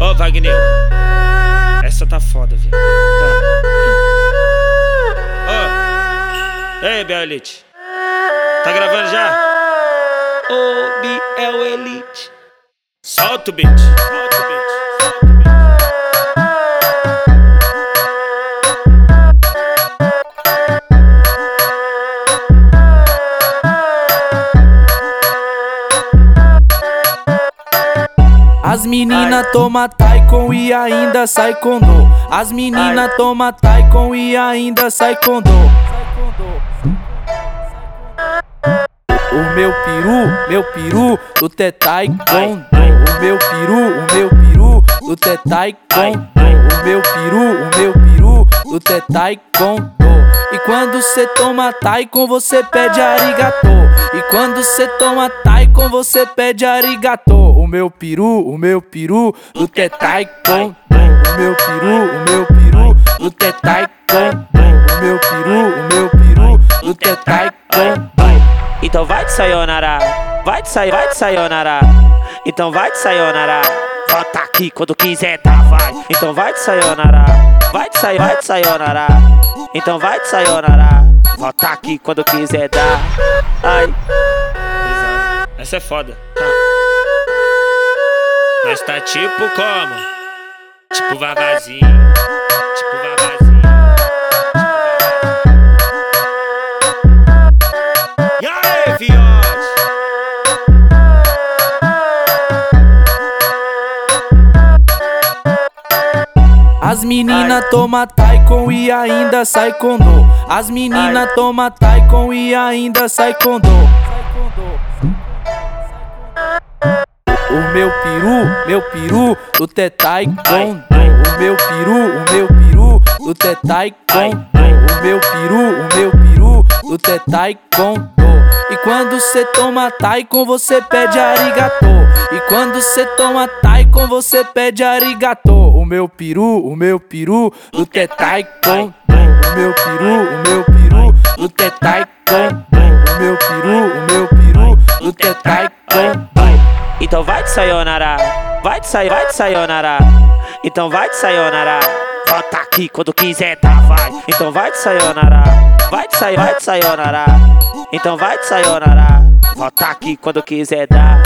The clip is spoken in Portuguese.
Ô, Wagner. Essa tá foda, viado. Tá. Ô. Ei, Belite. Tá gravando já? Ô, Biel Elite. Solta o beat. Solta o beat. As menina toma taikon e ainda sai com dor. As menina toma taikon e ainda sai com dor. O meu peru, meu peru, o tetai com. O meu peru, o meu peru, o tetai com. O meu peru, o meu peru, o tetai com. E quando cê toma taikon, você pede arigatô. E quando cê toma taikon, você pede arigatô. O meu peru, o meu peru, o tetai com dor. O meu peru, o meu peru, o tetai com dor. O meu peru, o meu peru, o tetai com dor. Então vai de sayonara, vai de sair, vai de sayonara. Então vai de sayonara. Volta aqui quando quiser, tá, vai. Então vai de sayonara, vai de sair, vai de sayonara. Então vai de sayonara. Volta aqui quando quiser dar. Ai. Essa é foda. Mas tá tipo como? Tipo vagazinho. Tipo vagazinho. E aí, fiote? As menina toma taikon e ainda sai com dor. As menina toma taikon e ainda sai com dor. Meu peru, meu peru, o tetai com dor. O meu peru, o meu peru, o tetai com dor. O meu peru, o meu peru, o tetai com dor. E quando cê toma taikon, você pede arigatô. E quando cê toma taikon, você pede arigatô. O meu peru, o meu peru, o tetai com dor. O meu peru, o meu peru, o tetai com dor. O meu peru, o meu peru, o tetai com dor. Então vai de sayonara, vai de sair, vai de sayonara. Então vai de sayonara. Volta aqui quando quiser, tá, vai. Então vai de sayonara, vai de sair, vai de sayonara. Então vai de sayonara. Volta aqui quando quiser dar.